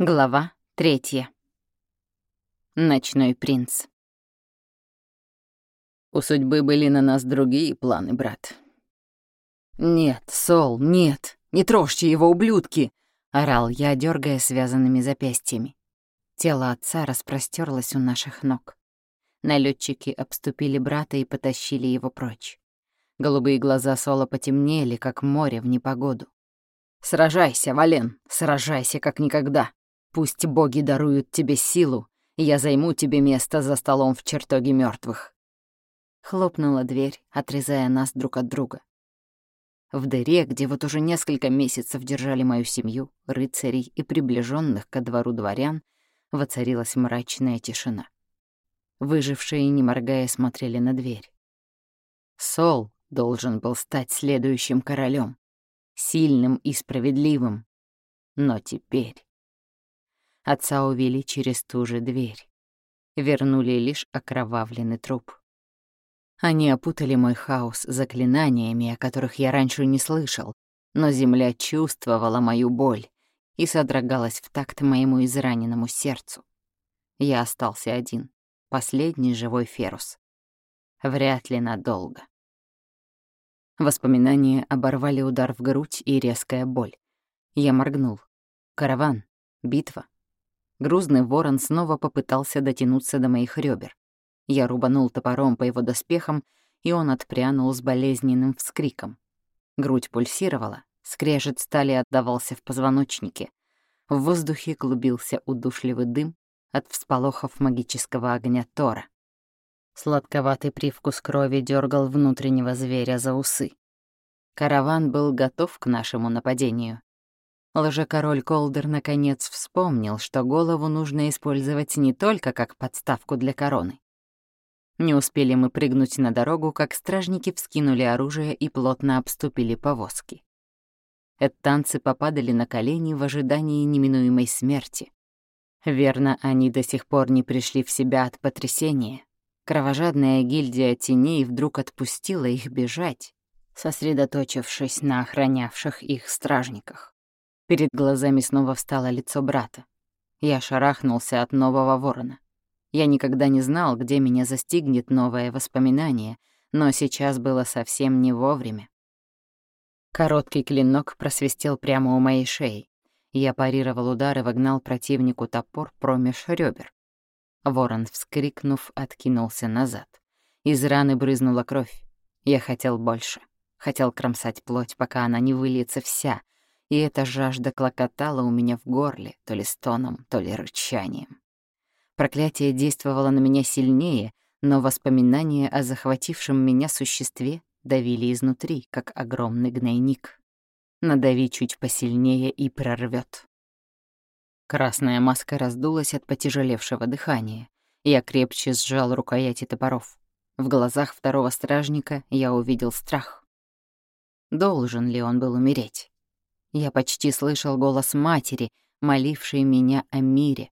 Глава третья. Ночной принц. У судьбы были на нас другие планы, брат. «Нет, Сол, нет, не трожьте его, ублюдки!» — орал я, дергая связанными запястьями. Тело отца распростерлось у наших ног. Налетчики обступили брата и потащили его прочь. Голубые глаза Сола потемнели, как море в непогоду. «Сражайся, Вален, сражайся, как никогда!» Пусть боги даруют тебе силу, я займу тебе место за столом в чертоге мертвых. Хлопнула дверь, отрезая нас друг от друга. В дыре, где вот уже несколько месяцев держали мою семью, рыцарей и приближенных ко двору дворян, воцарилась мрачная тишина. Выжившие, не моргая, смотрели на дверь. Сол должен был стать следующим королем, сильным и справедливым. Но теперь... Отца увели через ту же дверь. Вернули лишь окровавленный труп. Они опутали мой хаос заклинаниями, о которых я раньше не слышал, но земля чувствовала мою боль и содрогалась в такт моему израненному сердцу. Я остался один, последний живой Ферус. Вряд ли надолго. Воспоминания оборвали удар в грудь и резкая боль. Я моргнул. Караван. Битва. Грузный ворон снова попытался дотянуться до моих ребер. Я рубанул топором по его доспехам, и он отпрянул с болезненным вскриком. Грудь пульсировала, скрежет стали отдавался в позвоночнике. В воздухе клубился удушливый дым от всполохов магического огня Тора. Сладковатый привкус крови дергал внутреннего зверя за усы. Караван был готов к нашему нападению. Лжекороль Колдер наконец вспомнил, что голову нужно использовать не только как подставку для короны. Не успели мы прыгнуть на дорогу, как стражники вскинули оружие и плотно обступили повозки. Эттанцы попадали на колени в ожидании неминуемой смерти. Верно, они до сих пор не пришли в себя от потрясения. Кровожадная гильдия теней вдруг отпустила их бежать, сосредоточившись на охранявших их стражниках. Перед глазами снова встало лицо брата. Я шарахнулся от нового ворона. Я никогда не знал, где меня застигнет новое воспоминание, но сейчас было совсем не вовремя. Короткий клинок просвистел прямо у моей шеи. Я парировал удар и вогнал противнику топор промеж ребер. Ворон, вскрикнув, откинулся назад. Из раны брызнула кровь. Я хотел больше. Хотел кромсать плоть, пока она не выльется вся — и эта жажда клокотала у меня в горле, то ли стоном, то ли рычанием. Проклятие действовало на меня сильнее, но воспоминания о захватившем меня существе давили изнутри, как огромный гнойник. Надави чуть посильнее и прорвет. Красная маска раздулась от потяжелевшего дыхания. Я крепче сжал рукояти топоров. В глазах второго стражника я увидел страх. Должен ли он был умереть? Я почти слышал голос матери, молившей меня о мире.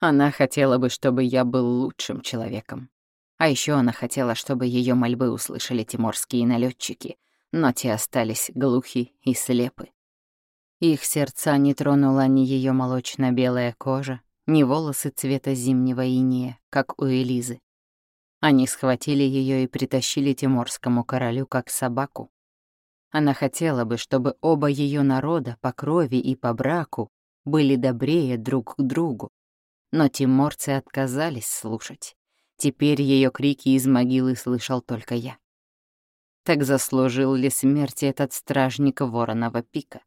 Она хотела бы, чтобы я был лучшим человеком. А еще она хотела, чтобы ее мольбы услышали тиморские налетчики, но те остались глухи и слепы. Их сердца не тронула ни ее молочно-белая кожа, ни волосы цвета зимнего иния, как у Элизы. Они схватили ее и притащили тиморскому королю как собаку. Она хотела бы, чтобы оба ее народа по крови и по браку были добрее друг к другу. Но тиморцы отказались слушать. Теперь ее крики из могилы слышал только я. Так заслужил ли смерти этот стражник вороного пика?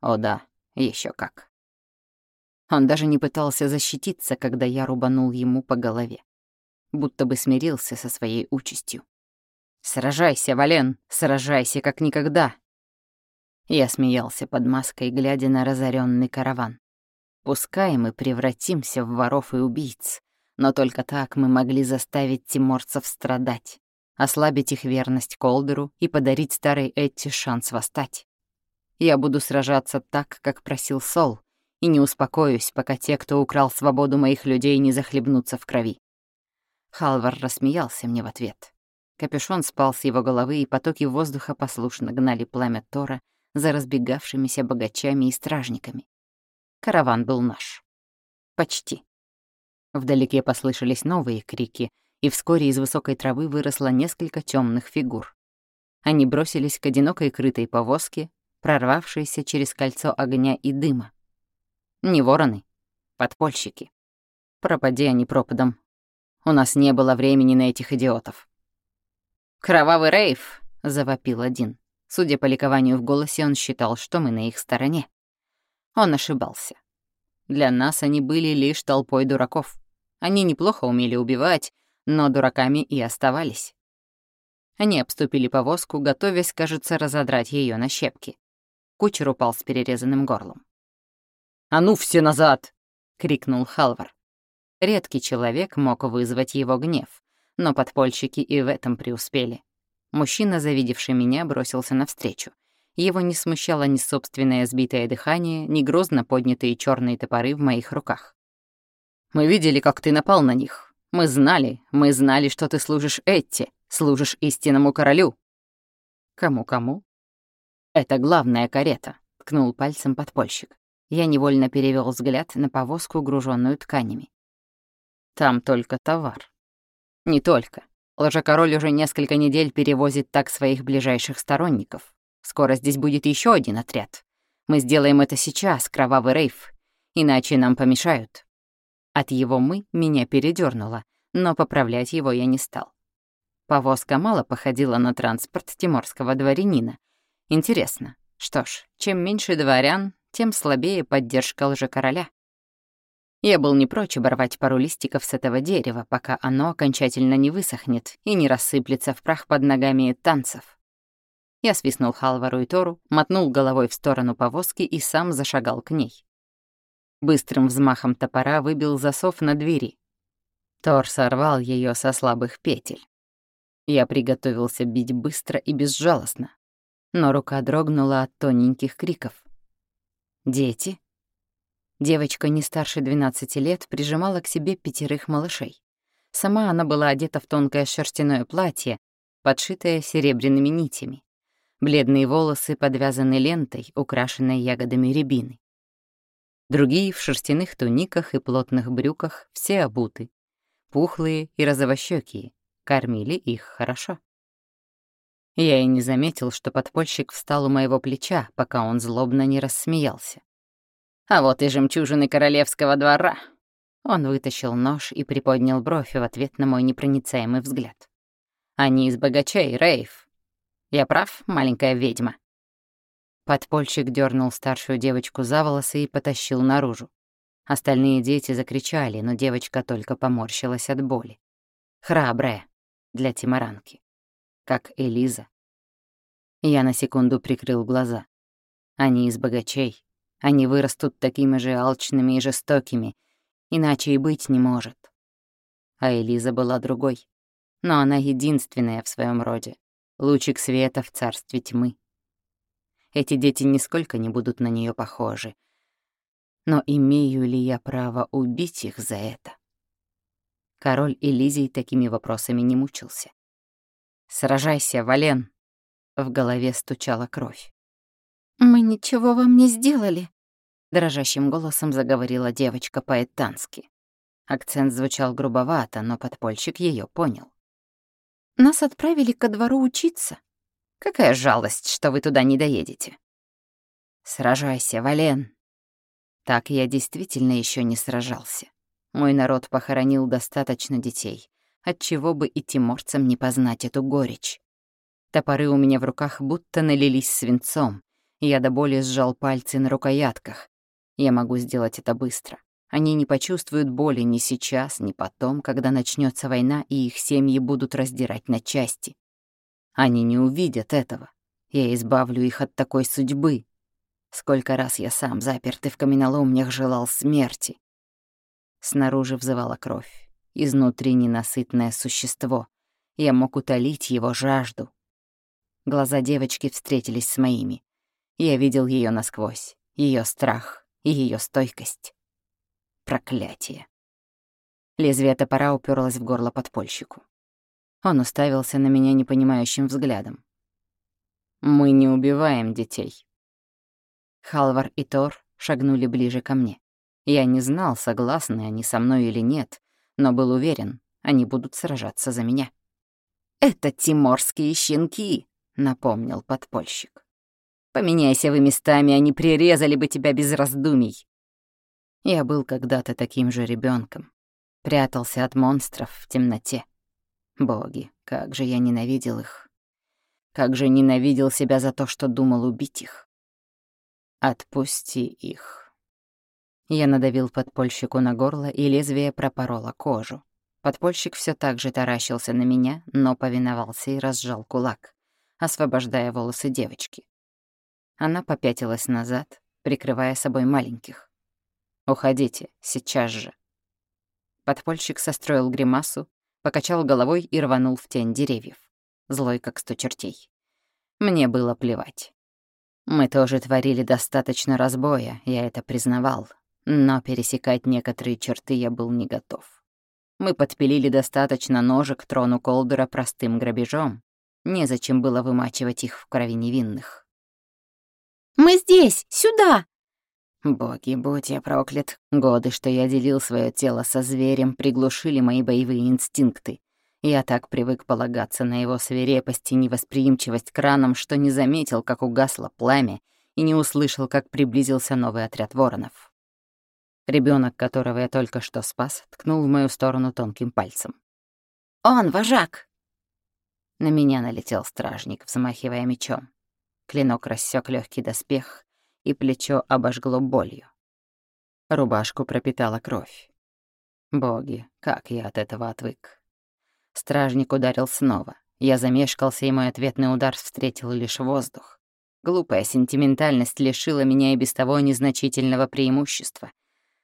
О да, еще как. Он даже не пытался защититься, когда я рубанул ему по голове. Будто бы смирился со своей участью. «Сражайся, Вален, сражайся, как никогда!» Я смеялся под маской, глядя на разоренный караван. Пускай мы превратимся в воров и убийц, но только так мы могли заставить тиморцев страдать, ослабить их верность Колдеру и подарить старой Этти шанс восстать. Я буду сражаться так, как просил Сол, и не успокоюсь, пока те, кто украл свободу моих людей, не захлебнутся в крови. Халвар рассмеялся мне в ответ. Капюшон спал с его головы, и потоки воздуха послушно гнали пламя Тора за разбегавшимися богачами и стражниками. Караван был наш. Почти. Вдалеке послышались новые крики, и вскоре из высокой травы выросло несколько темных фигур. Они бросились к одинокой крытой повозке, прорвавшейся через кольцо огня и дыма. Не вороны, подпольщики. Пропади они пропадом. У нас не было времени на этих идиотов. «Кровавый рейв!» — завопил один. Судя по ликованию в голосе, он считал, что мы на их стороне. Он ошибался. Для нас они были лишь толпой дураков. Они неплохо умели убивать, но дураками и оставались. Они обступили повозку, готовясь, кажется, разодрать ее на щепки. Кучер упал с перерезанным горлом. «А ну, все назад!» — крикнул Халвар. Редкий человек мог вызвать его гнев, но подпольщики и в этом преуспели. Мужчина, завидевший меня, бросился навстречу. Его не смущало ни собственное сбитое дыхание, ни грозно поднятые черные топоры в моих руках. «Мы видели, как ты напал на них. Мы знали, мы знали, что ты служишь Этти, служишь истинному королю». «Кому-кому?» «Это главная карета», — ткнул пальцем подпольщик. Я невольно перевел взгляд на повозку, груженную тканями. «Там только товар». «Не только. Лжекороль уже несколько недель перевозит так своих ближайших сторонников. Скоро здесь будет еще один отряд. Мы сделаем это сейчас, кровавый рейв, иначе нам помешают. От его «мы» меня передернуло, но поправлять его я не стал. Повозка мало походила на транспорт тиморского дворянина. Интересно, что ж, чем меньше дворян, тем слабее поддержка лжекороля. Я был не прочь оборвать пару листиков с этого дерева, пока оно окончательно не высохнет и не рассыплется в прах под ногами танцев. Я свистнул Халвару и Тору, мотнул головой в сторону повозки и сам зашагал к ней. Быстрым взмахом топора выбил засов на двери. Тор сорвал ее со слабых петель. Я приготовился бить быстро и безжалостно, но рука дрогнула от тоненьких криков. «Дети?» Девочка не старше 12 лет прижимала к себе пятерых малышей. Сама она была одета в тонкое шерстяное платье, подшитое серебряными нитями. Бледные волосы подвязаны лентой, украшенной ягодами рябины. Другие в шерстяных туниках и плотных брюках, все обуты. Пухлые и розовощёкие, кормили их хорошо. Я и не заметил, что подпольщик встал у моего плеча, пока он злобно не рассмеялся. А вот и жемчужины королевского двора». Он вытащил нож и приподнял бровь в ответ на мой непроницаемый взгляд. «Они из богачей, Рейв. Я прав, маленькая ведьма?» Подпольщик дернул старшую девочку за волосы и потащил наружу. Остальные дети закричали, но девочка только поморщилась от боли. Храбрая для тимаранки. Как Элиза. Я на секунду прикрыл глаза. Они из богачей, они вырастут такими же алчными и жестокими, иначе и быть не может. А Элиза была другой. Но она единственная в своем роде. Лучик света в царстве тьмы. Эти дети нисколько не будут на нее похожи. Но имею ли я право убить их за это? Король Элизий такими вопросами не мучился. «Сражайся, Вален!» В голове стучала кровь. «Мы ничего вам не сделали», — дрожащим голосом заговорила девочка по-этански. Акцент звучал грубовато, но подпольщик ее понял. «Нас отправили ко двору учиться». «Какая жалость, что вы туда не доедете». «Сражайся, Вален». Так я действительно еще не сражался. Мой народ похоронил достаточно детей, отчего бы и тиморцам не познать эту горечь. Топоры у меня в руках будто налились свинцом, я до боли сжал пальцы на рукоятках. Я могу сделать это быстро. Они не почувствуют боли ни сейчас, ни потом, когда начнется война, и их семьи будут раздирать на части. Они не увидят этого. Я избавлю их от такой судьбы. Сколько раз я сам, запертый в каменоломнях, желал смерти. Снаружи взывала кровь, изнутри ненасытное существо. Я мог утолить его жажду. Глаза девочки встретились с моими. Я видел ее насквозь, ее страх и ее стойкость. Проклятие. Лезвие топора уперлось в горло подпольщику. Он уставился на меня непонимающим взглядом. «Мы не убиваем детей». Халвар и Тор шагнули ближе ко мне. Я не знал, согласны они со мной или нет, но был уверен, они будут сражаться за меня. «Это тиморские щенки», — напомнил подпольщик. «Поменяйся вы местами, они прирезали бы тебя без раздумий». Я был когда-то таким же ребенком, прятался от монстров в темноте. Боги, как же я ненавидел их. Как же ненавидел себя за то, что думал убить их. Отпусти их. Я надавил подпольщику на горло, и лезвие пропороло кожу. Подпольщик все так же таращился на меня, но повиновался и разжал кулак, освобождая волосы девочки. Она попятилась назад, прикрывая собой маленьких. «Уходите, сейчас же». Подпольщик состроил гримасу, покачал головой и рванул в тень деревьев, злой как сто чертей. Мне было плевать. Мы тоже творили достаточно разбоя, я это признавал, но пересекать некоторые черты я был не готов. Мы подпилили достаточно ножек трону Колдера простым грабежом. Незачем было вымачивать их в крови невинных. «Мы здесь! Сюда!» Боги, будь я проклят. Годы, что я делил свое тело со зверем, приглушили мои боевые инстинкты. Я так привык полагаться на его свирепость и невосприимчивость к ранам, что не заметил, как угасло пламя, и не услышал, как приблизился новый отряд воронов. Ребенок, которого я только что спас, ткнул в мою сторону тонким пальцем. «Он, вожак!» На меня налетел стражник, взмахивая мечом. Клинок рассек легкий доспех, и плечо обожгло болью. Рубашку пропитала кровь. Боги, как я от этого отвык. Стражник ударил снова. Я замешкался, и мой ответный удар встретил лишь воздух. Глупая сентиментальность лишила меня и без того незначительного преимущества —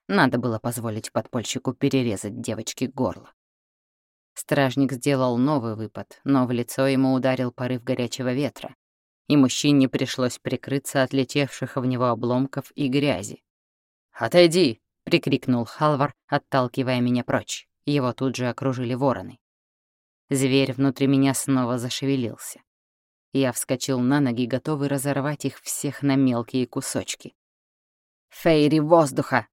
надо было позволить подпольщику перерезать девочке горло. Стражник сделал новый выпад, но в лицо ему ударил порыв горячего ветра, и мужчине пришлось прикрыться от летевших в него обломков и грязи. «Отойди!» — прикрикнул Халвар, отталкивая меня прочь. Его тут же окружили вороны. Зверь внутри меня снова зашевелился. Я вскочил на ноги, готовый разорвать их всех на мелкие кусочки. «Фейри воздуха!»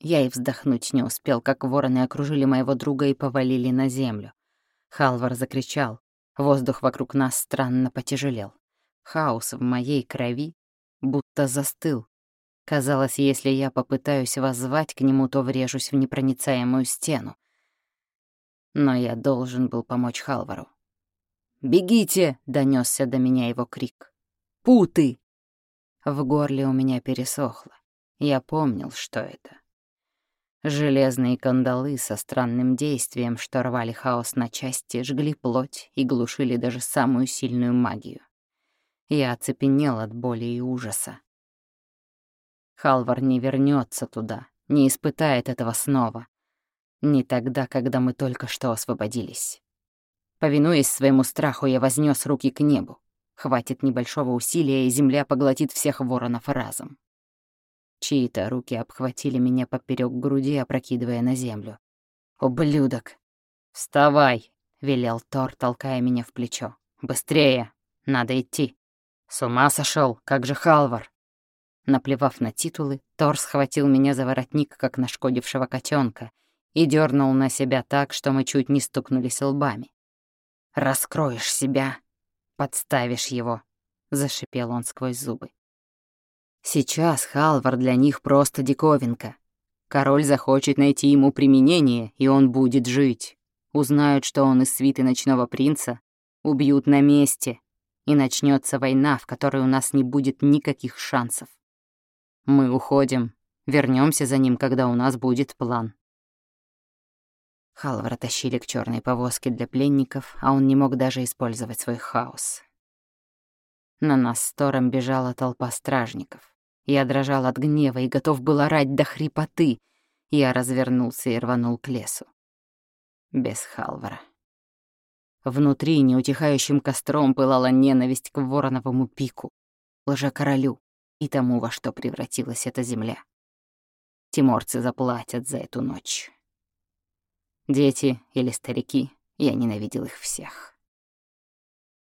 Я и вздохнуть не успел, как вороны окружили моего друга и повалили на землю. Халвар закричал. Воздух вокруг нас странно потяжелел. Хаос в моей крови будто застыл. Казалось, если я попытаюсь воззвать к нему, то врежусь в непроницаемую стену. Но я должен был помочь Халвару. «Бегите!» — донесся до меня его крик. «Путы!» В горле у меня пересохло. Я помнил, что это. Железные кандалы со странным действием, что рвали хаос на части, жгли плоть и глушили даже самую сильную магию. Я оцепенел от боли и ужаса. Халвар не вернется туда, не испытает этого снова. Не тогда, когда мы только что освободились. Повинуясь своему страху, я вознес руки к небу. Хватит небольшого усилия, и земля поглотит всех воронов разом. Чьи-то руки обхватили меня поперек груди, опрокидывая на землю. «Ублюдок!» «Вставай!» — велел Тор, толкая меня в плечо. «Быстрее! Надо идти!» «С ума сошел, Как же Халвар?» Наплевав на титулы, Тор схватил меня за воротник, как нашкодившего котенка, и дернул на себя так, что мы чуть не стукнулись лбами. «Раскроешь себя, подставишь его», — зашипел он сквозь зубы. Сейчас Халвар для них просто диковинка. Король захочет найти ему применение, и он будет жить. Узнают, что он из свиты ночного принца, убьют на месте, и начнется война, в которой у нас не будет никаких шансов. Мы уходим, вернемся за ним, когда у нас будет план. Халвара тащили к черной повозке для пленников, а он не мог даже использовать свой хаос. На нас с Тором бежала толпа стражников. Я дрожал от гнева и готов был орать до хрипоты. Я развернулся и рванул к лесу. Без Халвара. Внутри неутихающим костром пылала ненависть к вороновому пику, лжекоролю и тому, во что превратилась эта земля. Тиморцы заплатят за эту ночь. Дети или старики, я ненавидел их всех.